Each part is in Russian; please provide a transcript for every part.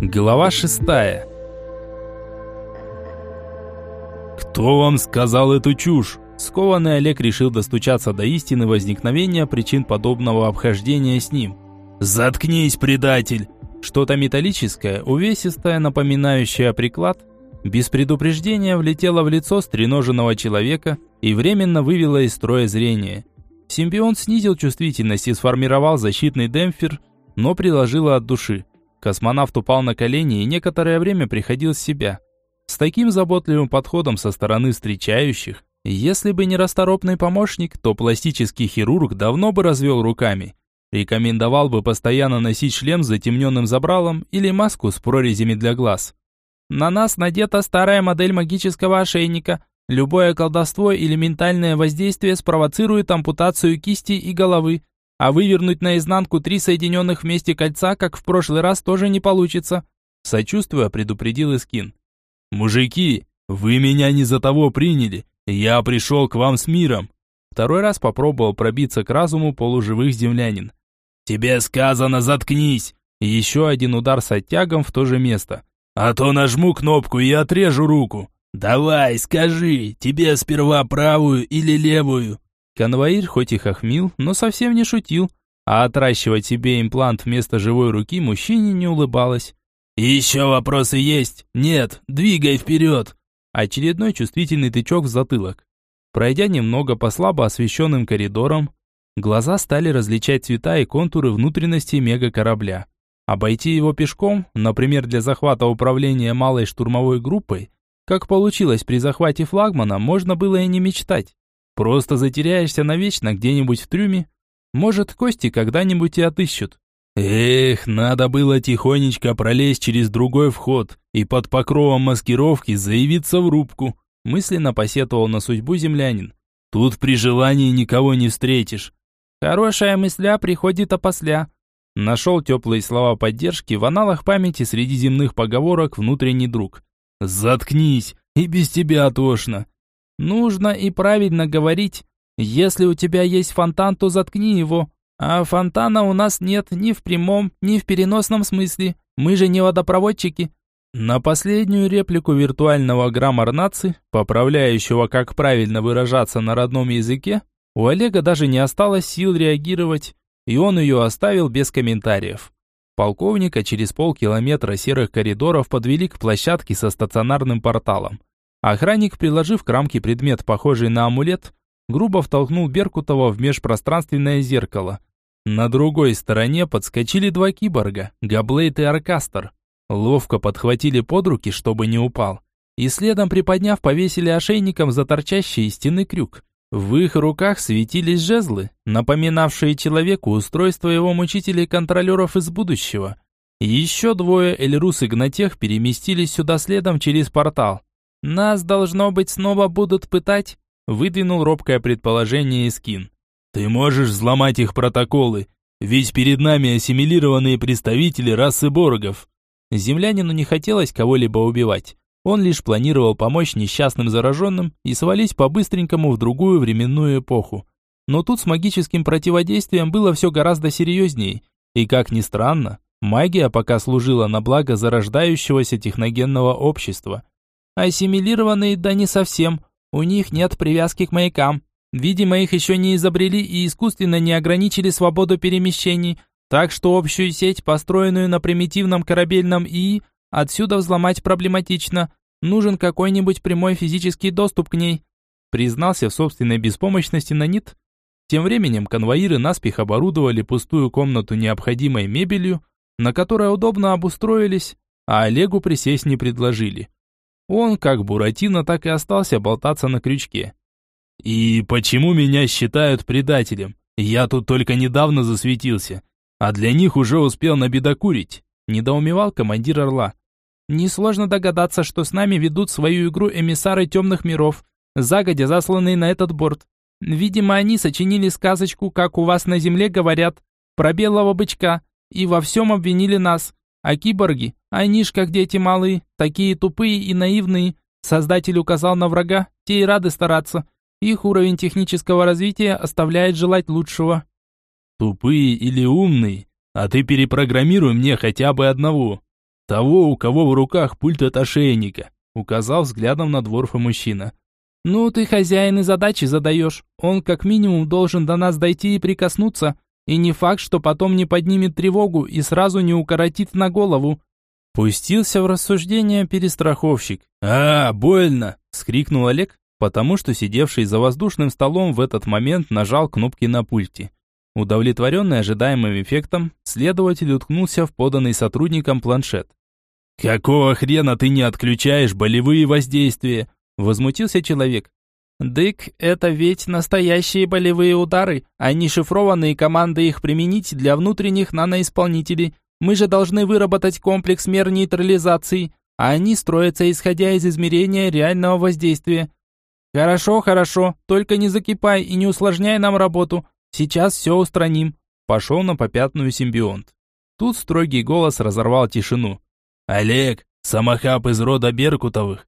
Глава шестая. «Кто вам сказал эту чушь?» Скованный Олег решил достучаться до истины возникновения причин подобного обхождения с ним. «Заткнись, предатель!» Что-то металлическое, увесистое, напоминающее приклад, без предупреждения влетело в лицо стреноженного человека и временно вывело из строя зрение. Симбионт снизил чувствительность и сформировал защитный демпфер, но приложило от души. Космонавт упал на колени и некоторое время приходил в себя. С таким заботливым подходом со стороны встречающих, если бы не расторопный помощник, то пластический хирург давно бы развел руками. Рекомендовал бы постоянно носить шлем с затемненным забралом или маску с прорезями для глаз. На нас надета старая модель магического ошейника. Любое колдовство или ментальное воздействие спровоцирует ампутацию кисти и головы. А вывернуть наизнанку три соединенных вместе кольца, как в прошлый раз, тоже не получится. Сочувствуя, предупредил Искин. «Мужики, вы меня не за того приняли. Я пришел к вам с миром». Второй раз попробовал пробиться к разуму полуживых землянин. «Тебе сказано, заткнись!» Еще один удар с оттягом в то же место. «А то нажму кнопку и отрежу руку. Давай, скажи, тебе сперва правую или левую?» Конвоир хоть и хохмил, но совсем не шутил, а отращивать себе имплант вместо живой руки мужчине не улыбалось. «Еще вопросы есть? Нет, двигай вперед!» Очередной чувствительный тычок в затылок. Пройдя немного по слабо освещенным коридорам, глаза стали различать цвета и контуры внутренности мегакорабля. Обойти его пешком, например, для захвата управления малой штурмовой группой, как получилось при захвате флагмана, можно было и не мечтать. Просто затеряешься навечно где-нибудь в трюме. Может, кости когда-нибудь и отыщут. Эх, надо было тихонечко пролезть через другой вход и под покровом маскировки заявиться в рубку. Мысленно посетовал на судьбу землянин. Тут при желании никого не встретишь. Хорошая мысля приходит опосля. Нашел теплые слова поддержки в аналах памяти среди земных поговорок внутренний друг. Заткнись, и без тебя тошно. Нужно и правильно говорить. Если у тебя есть фонтан, то заткни его. А фонтана у нас нет ни в прямом, ни в переносном смысле. Мы же не водопроводчики. На последнюю реплику виртуального граммар-нации, поправляющего, как правильно выражаться на родном языке, у Олега даже не осталось сил реагировать, и он ее оставил без комментариев. Полковника через полкилометра серых коридоров подвели к площадке со стационарным порталом. Охранник, приложив к рамке предмет, похожий на амулет, грубо втолкнул Беркутова в межпространственное зеркало. На другой стороне подскочили два киборга, Габлейт и Аркастер. Ловко подхватили под руки, чтобы не упал. И следом приподняв, повесили ошейником за торчащий из стены крюк. В их руках светились жезлы, напоминавшие человеку устройство его мучителей-контролеров из будущего. Еще двое Эльрус и Гнатех переместились сюда следом через портал. «Нас, должно быть, снова будут пытать», — выдвинул робкое предположение Искин. «Ты можешь взломать их протоколы, ведь перед нами ассимилированные представители расы Боргов». Землянину не хотелось кого-либо убивать. Он лишь планировал помочь несчастным зараженным и свалить по-быстренькому в другую временную эпоху. Но тут с магическим противодействием было все гораздо серьезнее. И как ни странно, магия пока служила на благо зарождающегося техногенного общества – Ассимилированные, да не совсем. У них нет привязки к маякам. Видимо, их еще не изобрели и искусственно не ограничили свободу перемещений, так что общую сеть, построенную на примитивном корабельном ИИ, отсюда взломать проблематично. Нужен какой-нибудь прямой физический доступ к ней. Признался в собственной беспомощности на НИТ. Тем временем конвоиры наспех оборудовали пустую комнату необходимой мебелью, на которой удобно обустроились, а Олегу присесть не предложили. Он, как Буратино, так и остался болтаться на крючке. «И почему меня считают предателем? Я тут только недавно засветился, а для них уже успел набедокурить», – недоумевал командир Орла. «Несложно догадаться, что с нами ведут свою игру эмиссары темных миров, загодя засланные на этот борт. Видимо, они сочинили сказочку, как у вас на земле говорят, про белого бычка, и во всем обвинили нас. А киборги, они ж как дети малые, такие тупые и наивные. Создатель указал на врага, те и рады стараться. Их уровень технического развития оставляет желать лучшего. Тупые или умные? А ты перепрограммируй мне хотя бы одного. Того, у кого в руках пульт от ошейника, указал взглядом на дворфа мужчина. Ну, ты хозяин и задачи задаешь. Он как минимум должен до нас дойти и прикоснуться. И не факт, что потом не поднимет тревогу и сразу не укоротит на голову. Пустился в рассуждение перестраховщик. «А, больно!» – скрикнул Олег, потому что сидевший за воздушным столом в этот момент нажал кнопки на пульте. Удовлетворенный ожидаемым эффектом, следователь уткнулся в поданный сотрудникам планшет. «Какого хрена ты не отключаешь болевые воздействия?» – возмутился человек. «Дык, это ведь настоящие болевые удары, а не шифрованные команды их применить для внутренних наноисполнителей. Мы же должны выработать комплекс мер нейтрализации, а они строятся исходя из измерения реального воздействия. Хорошо, хорошо, только не закипай и не усложняй нам работу. Сейчас все устраним. Пошел на попятную симбионт. Тут строгий голос разорвал тишину. Олег, самохаб из рода Беркутовых.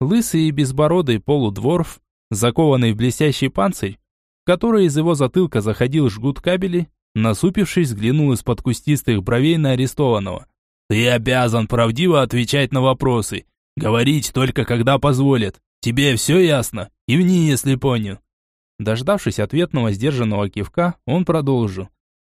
Лысый и безбородый полудворф, закованный в блестящий панцирь, который из его затылка заходил жгут кабели, насупившись, взглянул из-под кустистых бровей на арестованного. «Ты обязан правдиво отвечать на вопросы. Говорить только когда позволят. Тебе все ясно? И мне, если понял». Дождавшись ответного сдержанного кивка, он продолжил.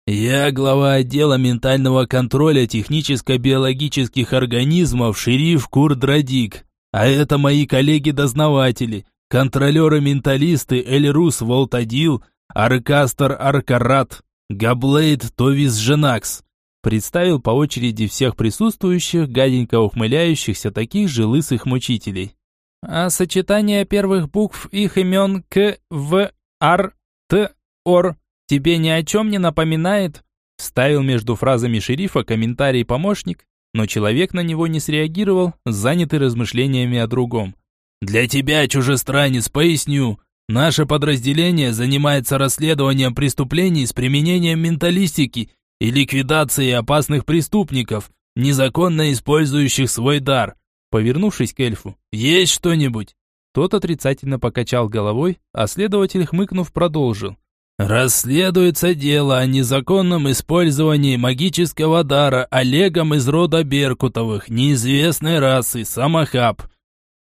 «Я глава отдела ментального контроля техническо-биологических организмов шериф Курдрадик, а это мои коллеги-дознаватели, контролеры-менталисты Эльрус Волтадил, Аркастер Аркарат, Габлейд Товис Женакс». Представил по очереди всех присутствующих, гаденько ухмыляющихся таких же лысых мучителей. А сочетание первых букв их имен К, В, Ар, Т, Ор тебе ни о чем не напоминает?» Ставил между фразами шерифа комментарий помощник, но человек на него не среагировал, занятый размышлениями о другом. «Для тебя, чужестранец, поясню. Наше подразделение занимается расследованием преступлений с применением менталистики и ликвидацией опасных преступников, незаконно использующих свой дар. Повернувшись к эльфу, «Есть что-нибудь?» Тот отрицательно покачал головой, а следователь, хмыкнув, продолжил. «Расследуется дело о незаконном использовании магического дара Олегом из рода Беркутовых, неизвестной расы, Самохаб».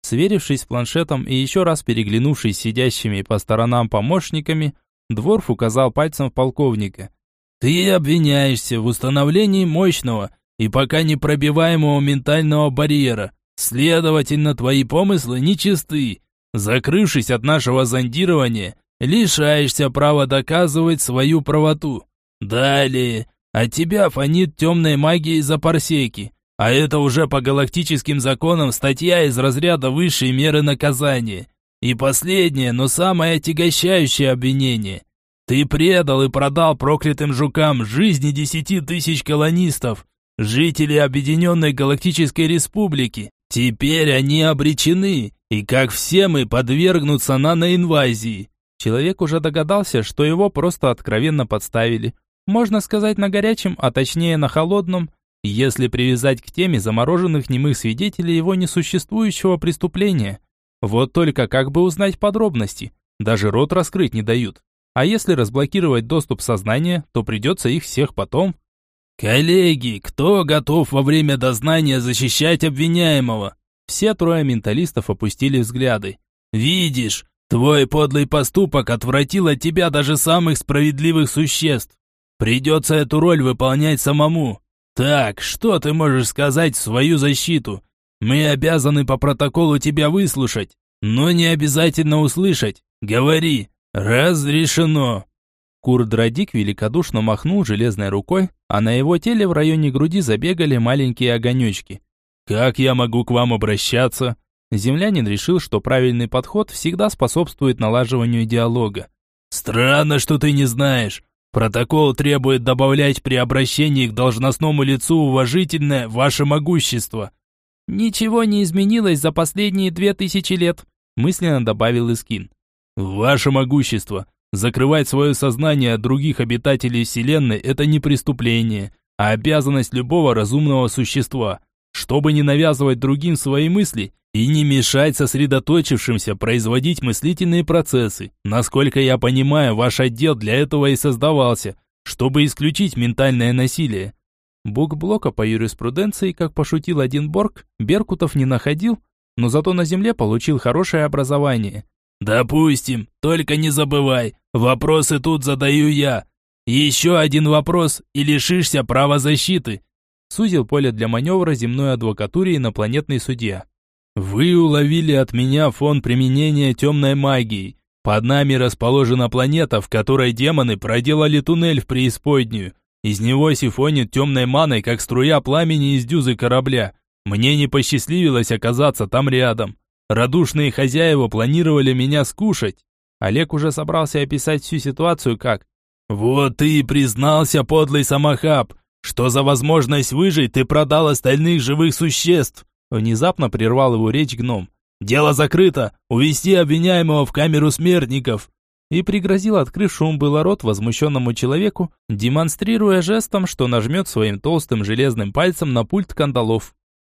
Сверившись с планшетом и еще раз переглянувшись сидящими по сторонам помощниками, Дворф указал пальцем в полковника. «Ты обвиняешься в установлении мощного и пока непробиваемого ментального барьера, Следовательно, твои помыслы нечисты. Закрывшись от нашего зондирования, лишаешься права доказывать свою правоту. Далее, от тебя фонит темной магией за парсеки, а это уже по галактическим законам статья из разряда высшей меры наказания. И последнее, но самое отягощающее обвинение. Ты предал и продал проклятым жукам жизни десяти тысяч колонистов, жителей Объединенной Галактической Республики, Теперь они обречены, и как все мы подвергнутся наноинвазии. Человек уже догадался, что его просто откровенно подставили. Можно сказать на горячем, а точнее на холодном, если привязать к теме замороженных немых свидетелей его несуществующего преступления. Вот только как бы узнать подробности? Даже рот раскрыть не дают. А если разблокировать доступ сознания, то придется их всех потом. «Коллеги, кто готов во время дознания защищать обвиняемого?» Все трое менталистов опустили взгляды. «Видишь, твой подлый поступок отвратил от тебя даже самых справедливых существ. Придется эту роль выполнять самому. Так, что ты можешь сказать в свою защиту? Мы обязаны по протоколу тебя выслушать, но не обязательно услышать. Говори, разрешено». Курдрадик великодушно махнул железной рукой, а на его теле в районе груди забегали маленькие огонечки. «Как я могу к вам обращаться?» Землянин решил, что правильный подход всегда способствует налаживанию диалога. «Странно, что ты не знаешь. Протокол требует добавлять при обращении к должностному лицу уважительное ваше могущество». «Ничего не изменилось за последние две тысячи лет», мысленно добавил Искин. «Ваше могущество. Закрывать свое сознание от других обитателей Вселенной – это не преступление, а обязанность любого разумного существа, чтобы не навязывать другим свои мысли и не мешать сосредоточившимся производить мыслительные процессы. Насколько я понимаю, ваш отдел для этого и создавался, чтобы исключить ментальное насилие. Букблока по юриспруденции, как пошутил один Борг, Беркутов не находил, но зато на земле получил хорошее образование. «Допустим, только не забывай, вопросы тут задаю я. Еще один вопрос и лишишься права защиты». Сузил поле для маневра земной адвокатуре инопланетный судья. «Вы уловили от меня фон применения темной магии. Под нами расположена планета, в которой демоны проделали туннель в преисподнюю. Из него сифонит темной маной, как струя пламени из дюзы корабля. Мне не посчастливилось оказаться там рядом. Радушные хозяева планировали меня скушать. Олег уже собрался описать всю ситуацию как «Вот ты и признался, подлый самохаб, что за возможность выжить ты продал остальных живых существ!» Внезапно прервал его речь гном. «Дело закрыто! Увести обвиняемого в камеру смертников!» и пригрозил открывшему было рот возмущенному человеку, демонстрируя жестом, что нажмет своим толстым железным пальцем на пульт кандалов.